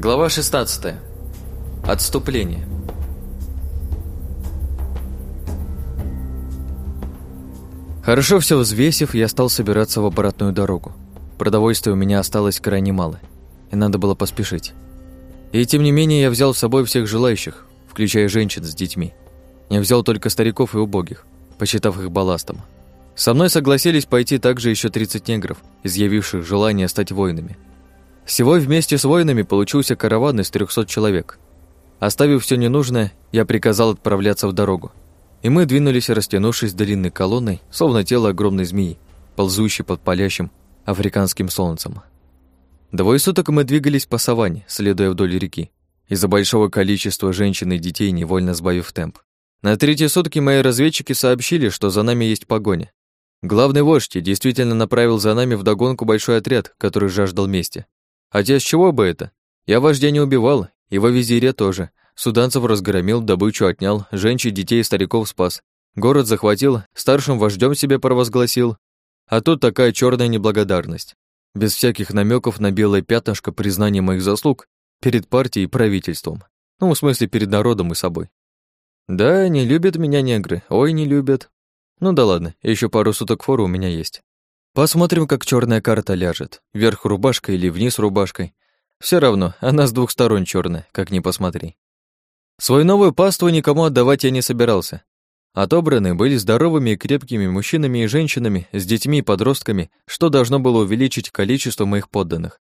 Глава 16. Отступление. Хорошо все взвесив, я стал собираться в обратную дорогу. Продовольствия у меня осталось крайне мало, и надо было поспешить. И тем не менее я взял с собой всех желающих, включая женщин с детьми. Я взял только стариков и убогих, посчитав их балластом. Со мной согласились пойти также еще 30 негров, изъявивших желание стать воинами. Всего вместе с воинами получился караван из 300 человек. Оставив все ненужное, я приказал отправляться в дорогу. И мы двинулись, растянувшись длинной колонной, словно тело огромной змеи, ползущей под палящим африканским солнцем. Двое суток мы двигались по саванне, следуя вдоль реки, из-за большого количества женщин и детей невольно сбавив темп. На третьи сутки мои разведчики сообщили, что за нами есть погоня. Главный вождь действительно направил за нами вдогонку большой отряд, который жаждал мести. Хотя с чего бы это? Я вождя не убивал, его визиря тоже, Суданцев разгромил, добычу отнял, женщин, детей и стариков спас. Город захватил, старшим вождем себя провозгласил. А тут такая черная неблагодарность. Без всяких намеков на белое пятнышко признания моих заслуг перед партией и правительством. Ну, в смысле, перед народом и собой. Да, не любят меня негры, ой, не любят. Ну да ладно, еще пару суток фору у меня есть. Посмотрим, как черная карта ляжет, вверх рубашкой или вниз рубашкой. Все равно, она с двух сторон черная, как ни посмотри. Свою новую паству никому отдавать я не собирался. Отобраны были здоровыми и крепкими мужчинами и женщинами, с детьми и подростками, что должно было увеличить количество моих подданных.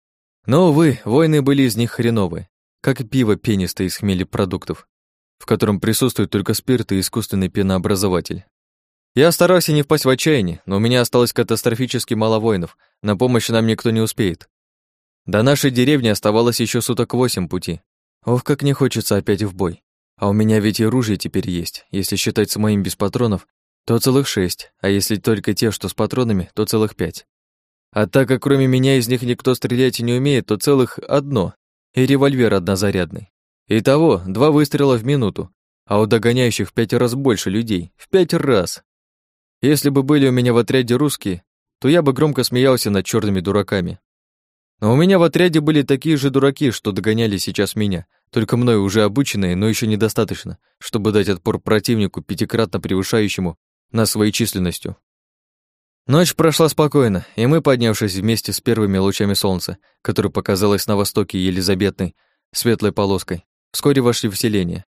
Но, увы, войны были из них хреновые, как пиво пенистое из хмелепродуктов, в котором присутствует только спирт и искусственный пенообразователь. Я старался не впасть в отчаяние, но у меня осталось катастрофически мало воинов, на помощь нам никто не успеет. До нашей деревни оставалось еще суток восемь пути, Ох, как не хочется опять в бой. А у меня ведь и ружья теперь есть. Если считать с моим без патронов, то целых шесть, а если только те, что с патронами, то целых пять. А так как кроме меня из них никто стрелять не умеет, то целых одно, и револьвер однозарядный. Итого, два выстрела в минуту, а у догоняющих в пять раз больше людей. В пять раз! Если бы были у меня в отряде русские, то я бы громко смеялся над черными дураками. Но у меня в отряде были такие же дураки, что догоняли сейчас меня, только мною уже обученные, но еще недостаточно, чтобы дать отпор противнику, пятикратно превышающему нас своей численностью. Ночь прошла спокойно, и мы, поднявшись вместе с первыми лучами солнца, которое показалось на востоке Елизаветной, светлой полоской, вскоре вошли в селение.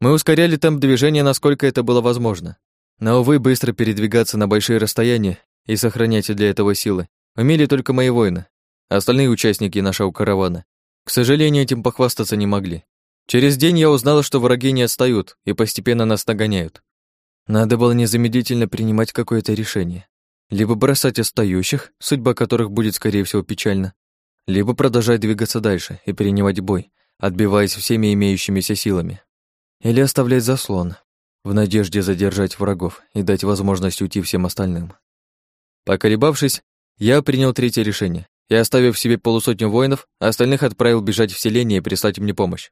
Мы ускоряли темп движения, насколько это было возможно. Но, увы, быстро передвигаться на большие расстояния и сохранять для этого силы умели только мои воины, Остальные участники нашего каравана, к сожалению, этим похвастаться не могли. Через день я узнала, что враги не отстают и постепенно нас нагоняют. Надо было незамедлительно принимать какое-то решение. Либо бросать отстающих, судьба которых будет, скорее всего, печальна, либо продолжать двигаться дальше и принимать бой, отбиваясь всеми имеющимися силами. Или оставлять заслон, в надежде задержать врагов и дать возможность уйти всем остальным. Поколебавшись, я принял третье решение и, оставив себе полусотню воинов, остальных отправил бежать в селение и прислать мне помощь.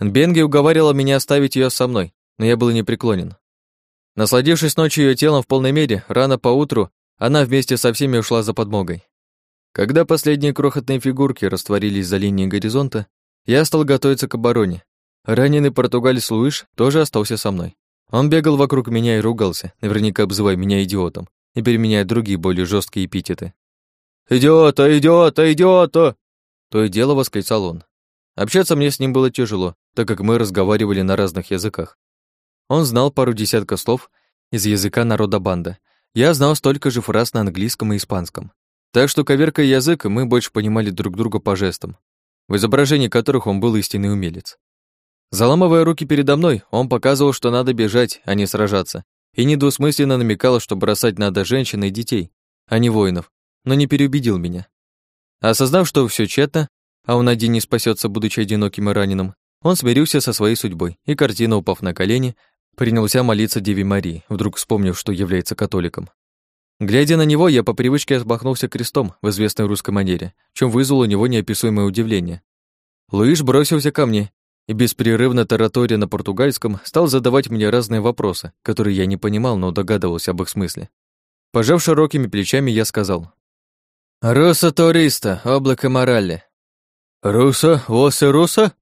Бенги уговаривала меня оставить ее со мной, но я был непреклонен. Насладившись ночью ее телом в полной мере, рано поутру она вместе со всеми ушла за подмогой. Когда последние крохотные фигурки растворились за линией горизонта, я стал готовиться к обороне. Раненый португалец Луиш тоже остался со мной. Он бегал вокруг меня и ругался, наверняка обзывая меня идиотом и переменяя другие более жесткие эпитеты. «Идиота, идиота, идиота!» То и дело восклицал он. Общаться мне с ним было тяжело, так как мы разговаривали на разных языках. Он знал пару десятков слов из языка народа банда. Я знал столько же фраз на английском и испанском. Так что, коверкая язык, мы больше понимали друг друга по жестам, в изображении которых он был истинный умелец. Заламывая руки передо мной, он показывал, что надо бежать, а не сражаться, и недвусмысленно намекал, что бросать надо женщин и детей, а не воинов, но не переубедил меня. Осознав, что все тщетно, а он один не спасется, будучи одиноким и раненым, он смирился со своей судьбой и, картина упав на колени, принялся молиться Деве Марии, вдруг вспомнив, что является католиком. Глядя на него, я по привычке отмахнулся крестом в известной русской манере, чем вызвал у него неописуемое удивление. Луиш бросился ко мне и, беспрерывно тараторя на португальском, стал задавать мне разные вопросы, которые я не понимал, но догадывался об их смысле. Пожав широкими плечами, я сказал, «Руса туриста, облако морали». «Руса, восы руса?»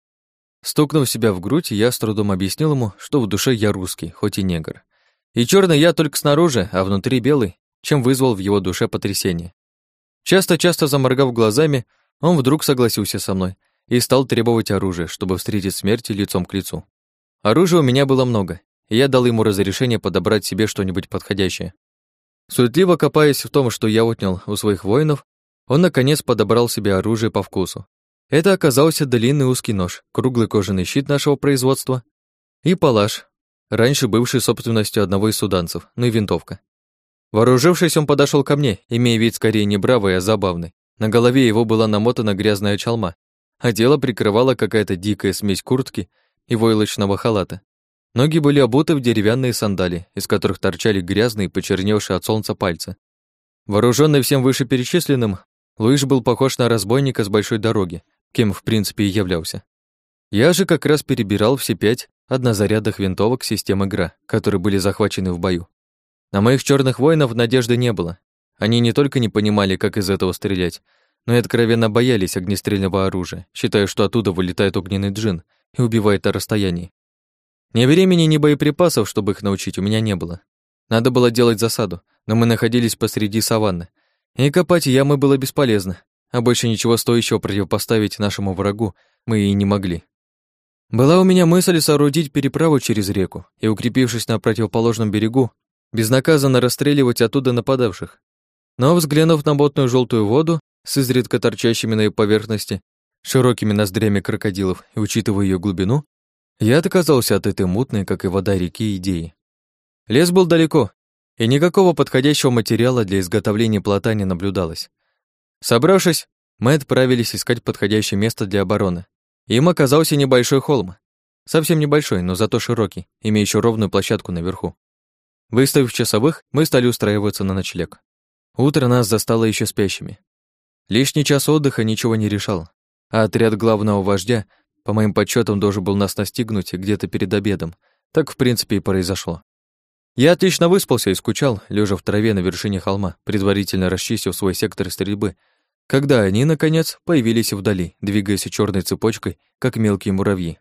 Стукнув себя в грудь, я с трудом объяснил ему, что в душе я русский, хоть и негр. И черный я только снаружи, а внутри белый, чем вызвал в его душе потрясение. Часто-часто заморгав глазами, он вдруг согласился со мной и стал требовать оружия, чтобы встретить смерть лицом к лицу. Оружия у меня было много, и я дал ему разрешение подобрать себе что-нибудь подходящее. Суетливо копаясь в том, что я отнял у своих воинов, он, наконец, подобрал себе оружие по вкусу. Это оказался длинный узкий нож, круглый кожаный щит нашего производства и палаш, раньше бывший собственностью одного из суданцев, ну и винтовка. Вооружившись, он подошел ко мне, имея вид скорее не бравый, а забавный. На голове его была намотана грязная чалма, а тело прикрывала какая-то дикая смесь куртки и войлочного халата. Ноги были обуты в деревянные сандали, из которых торчали грязные, почерневшие от солнца пальцы. Вооруженный всем вышеперечисленным, Луиш был похож на разбойника с большой дороги, кем в принципе и являлся. Я же как раз перебирал все пять однозарядных винтовок системы ГРА, которые были захвачены в бою. На моих черных воинов надежды не было. Они не только не понимали, как из этого стрелять, но и откровенно боялись огнестрельного оружия, считая, что оттуда вылетает огненный джин и убивает на расстоянии. Ни времени, ни боеприпасов, чтобы их научить, у меня не было. Надо было делать засаду, но мы находились посреди саванны, и копать ямы было бесполезно, а больше ничего стоящего противопоставить нашему врагу мы и не могли. Была у меня мысль соорудить переправу через реку и, укрепившись на противоположном берегу, безнаказанно расстреливать оттуда нападавших. Но, взглянув на ботную желтую воду с изредка торчащими на ее поверхности, широкими ноздрями крокодилов и учитывая ее глубину, я отказался от этой мутной, как и вода реки, идеи. Лес был далеко, и никакого подходящего материала для изготовления плота не наблюдалось. Собравшись, мы отправились искать подходящее место для обороны. Им оказался небольшой холм. Совсем небольшой, но зато широкий, имеющий ровную площадку наверху. Выставив часовых, мы стали устраиваться на ночлег. Утро нас застало еще спящими. Лишний час отдыха ничего не решал, а отряд главного вождя по моим подсчетам, должен был нас настигнуть где-то перед обедом. Так, в принципе, и произошло. Я отлично выспался и скучал, лежа в траве на вершине холма, предварительно расчистив свой сектор стрельбы, когда они, наконец, появились вдали, двигаясь черной цепочкой, как мелкие муравьи.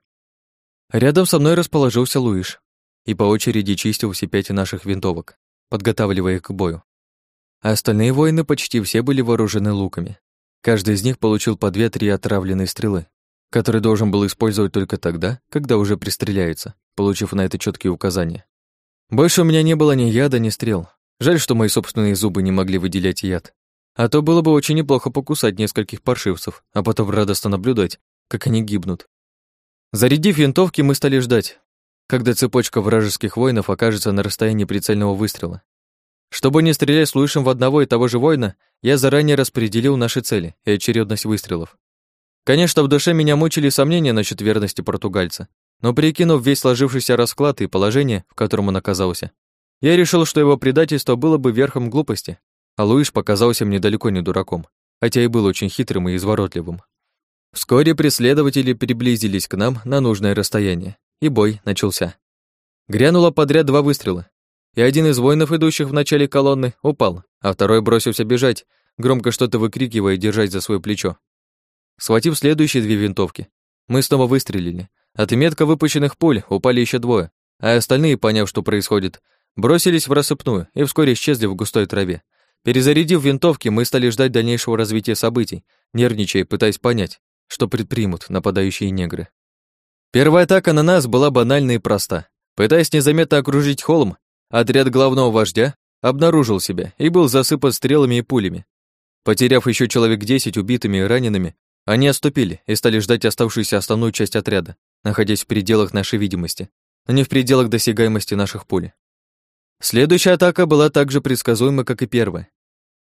Рядом со мной расположился Луиш и по очереди чистил все пять наших винтовок, подготавливая их к бою. А остальные воины почти все были вооружены луками. Каждый из них получил по две-три отравленные стрелы, который должен был использовать только тогда, когда уже пристреляется, получив на это четкие указания. Больше у меня не было ни яда, ни стрел. Жаль, что мои собственные зубы не могли выделять яд. А то было бы очень неплохо покусать нескольких паршивцев, а потом радостно наблюдать, как они гибнут. Зарядив винтовки, мы стали ждать, когда цепочка вражеских воинов окажется на расстоянии прицельного выстрела. Чтобы не стрелять с Луишем в одного и того же воина, я заранее распределил наши цели и очередность выстрелов. Конечно, в душе меня мучили сомнения насчет верности португальца, но прикинув весь сложившийся расклад и положение, в котором он оказался, я решил, что его предательство было бы верхом глупости, а Луиш показался мне далеко не дураком, хотя и был очень хитрым и изворотливым. Вскоре преследователи приблизились к нам на нужное расстояние, и бой начался. Грянуло подряд два выстрела, и один из воинов, идущих в начале колонны, упал, а второй бросился бежать, громко что-то выкрикивая и держать за свое плечо. Схватив следующие две винтовки, мы снова выстрелили. От метко выпущенных пуль упали еще двое, а остальные, поняв, что происходит, бросились в рассыпную и вскоре исчезли в густой траве. Перезарядив винтовки, мы стали ждать дальнейшего развития событий, нервничая, пытаясь понять, что предпримут нападающие негры. Первая атака на нас была банальна и проста. Пытаясь незаметно окружить холм, отряд главного вождя обнаружил себя и был засыпан стрелами и пулями. Потеряв еще человек десять убитыми и ранеными, они отступили и стали ждать оставшуюся основную часть отряда, находясь в пределах нашей видимости, но не в пределах досягаемости наших пуль. Следующая атака была так же предсказуема, как и первая.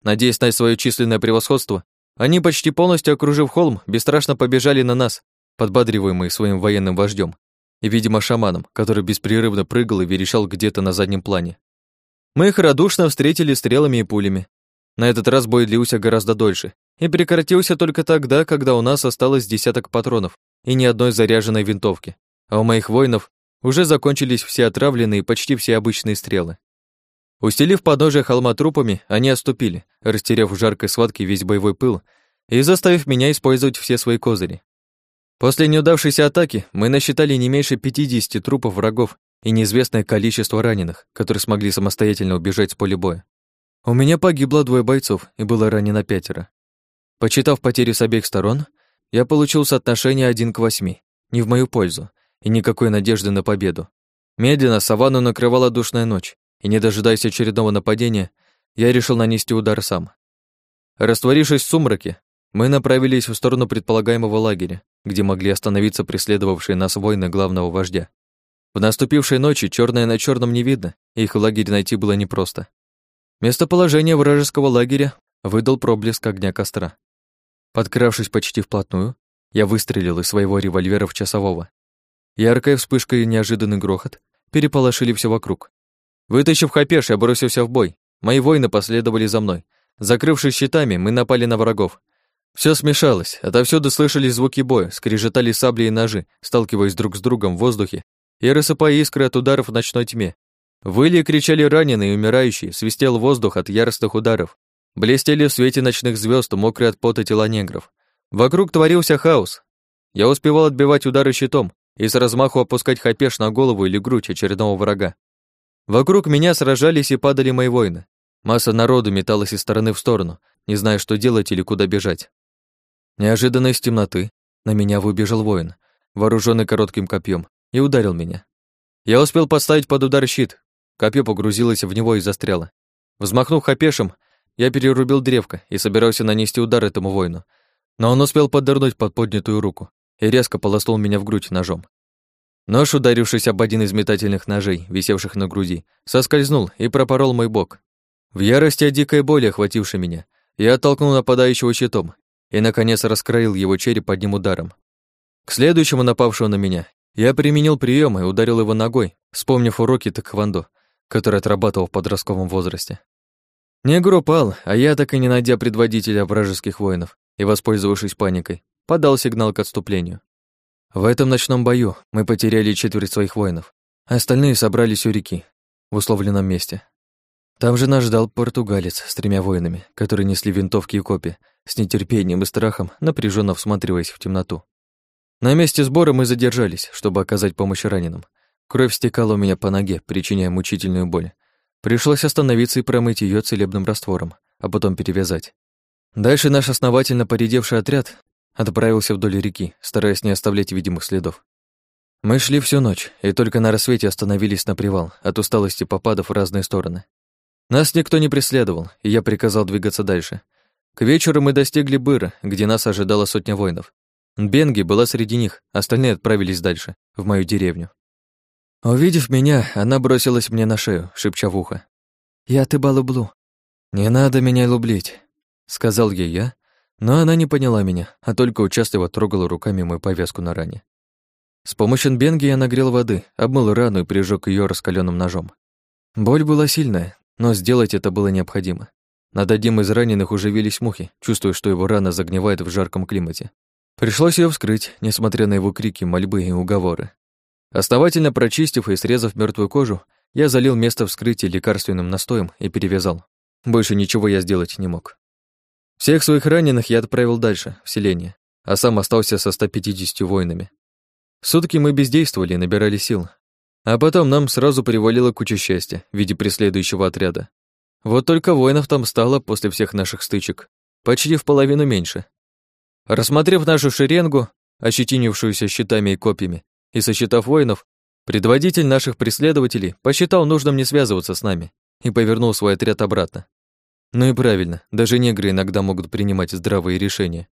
Надеясь на свое численное превосходство, они, почти полностью окружив холм, бесстрашно побежали на нас, подбадриваемые своим военным вождем и, видимо, шаманом, который беспрерывно прыгал и верещал где-то на заднем плане. Мы их радушно встретили стрелами и пулями. На этот раз бой длился гораздо дольше, и прекратился только тогда, когда у нас осталось десяток патронов и ни одной заряженной винтовки, а у моих воинов уже закончились все отравленные и почти все обычные стрелы. Устелив подножие холма трупами, они отступили, растеряв в жаркой схватке весь боевой пыл и заставив меня использовать все свои козыри. После неудавшейся атаки мы насчитали не меньше 50 трупов врагов и неизвестное количество раненых, которые смогли самостоятельно убежать с поля боя. У меня погибло двое бойцов и было ранено пятеро. Почитав потери с обеих сторон, я получил соотношение один к восьми, не в мою пользу, и никакой надежды на победу. Медленно саванну накрывала душная ночь, и, не дожидаясь очередного нападения, я решил нанести удар сам. Растворившись в сумраке, мы направились в сторону предполагаемого лагеря, где могли остановиться преследовавшие нас воины главного вождя. В наступившей ночи черное на черном не видно, их лагерь найти было непросто. Местоположение вражеского лагеря выдал проблеск огня костра. Подкравшись почти вплотную, я выстрелил из своего револьвера в часового. Яркая вспышка и неожиданный грохот переполошили все вокруг. Вытащив хапеш, я бросился в бой. Мои воины последовали за мной. Закрывшись щитами, мы напали на врагов. Все смешалось, отовсюду слышались звуки боя, скрежетали сабли и ножи, сталкиваясь друг с другом в воздухе и рассыпая искры от ударов в ночной тьме. Выли и кричали раненые и умирающие, свистел воздух от яростных ударов. Блестели в свете ночных звезд мокрые от пота тела негров. Вокруг творился хаос. Я успевал отбивать удары щитом и с размаху опускать хапеш на голову или грудь очередного врага. Вокруг меня сражались и падали мои воины. Масса народу металась из стороны в сторону, не зная, что делать или куда бежать. Неожиданно из темноты на меня выбежал воин, вооруженный коротким копьем, и ударил меня. Я успел поставить под удар щит. Копье погрузилось в него и застряло. Взмахнув хапешем, я перерубил древко и собирался нанести удар этому воину. Но он успел поддернуть под поднятую руку и резко полоснул меня в грудь ножом. Нож, ударившись об один из метательных ножей, висевших на груди, соскользнул и пропорол мой бок. В ярости от дикой боли, охватившей меня, я оттолкнул нападающего щитом и, наконец, раскроил его череп одним ударом. К следующему напавшему на меня я применил прием и ударил его ногой, вспомнив уроки тэквондо, который отрабатывал в подростковом возрасте. Негр упал, а я, так и не найдя предводителя вражеских воинов и воспользовавшись паникой, подал сигнал к отступлению. В этом ночном бою мы потеряли четверть своих воинов, а остальные собрались у реки, в условленном месте. Там же нас ждал португалец с тремя воинами, которые несли винтовки и копья, с нетерпением и страхом, напряженно всматриваясь в темноту. На месте сбора мы задержались, чтобы оказать помощь раненым. Кровь стекала у меня по ноге, причиняя мучительную боль. Пришлось остановиться и промыть ее целебным раствором, а потом перевязать. Дальше наш основательно поредевший отряд отправился вдоль реки, стараясь не оставлять видимых следов. Мы шли всю ночь, и только на рассвете остановились на привал, от усталости попадав в разные стороны. Нас никто не преследовал, и я приказал двигаться дальше. К вечеру мы достигли Быра, где нас ожидала сотня воинов. Бенги была среди них, остальные отправились дальше, в мою деревню. Увидев меня, она бросилась мне на шею, шепча в ухо. «Я ты балублу». «Не надо меня лублить», — сказал ей я, но она не поняла меня, а только участливо трогала руками мою повязку на ране. С помощью бенги я нагрел воды, обмыл рану и прижег ее раскаленным ножом. Боль была сильная, но сделать это было необходимо. Над одним из раненых уже вились мухи, чувствуя, что его рана загнивает в жарком климате. Пришлось ее вскрыть, несмотря на его крики, мольбы и уговоры. Основательно прочистив и срезав мертвую кожу, я залил место вскрытия лекарственным настоем и перевязал. Больше ничего я сделать не мог. Всех своих раненых я отправил дальше, в селение, а сам остался со 150 воинами. Сутки мы бездействовали и набирали сил, а потом нам сразу привалила куча счастья в виде преследующего отряда. Вот только воинов там стало после всех наших стычек почти в половину меньше. Рассмотрев нашу шеренгу, ощетинившуюся щитами и копьями, и сосчитав воинов, предводитель наших преследователей посчитал нужным не связываться с нами и повернул свой отряд обратно. Ну и правильно, даже негры иногда могут принимать здравые решения.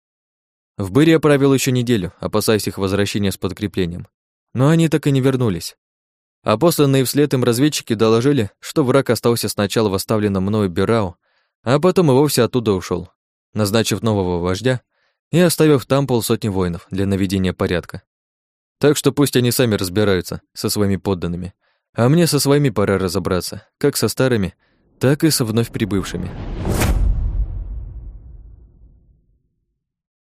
В Быре я провел еще неделю, опасаясь их возвращения с подкреплением. Но они так и не вернулись. А посланные вслед им разведчики доложили, что враг остался сначала в оставленном мною Бирау, а потом и вовсе оттуда ушел, назначив нового вождя и оставив там полсотни воинов для наведения порядка. Так что пусть они сами разбираются со своими подданными, а мне со своими пора разобраться, как со старыми, так и со вновь прибывшими.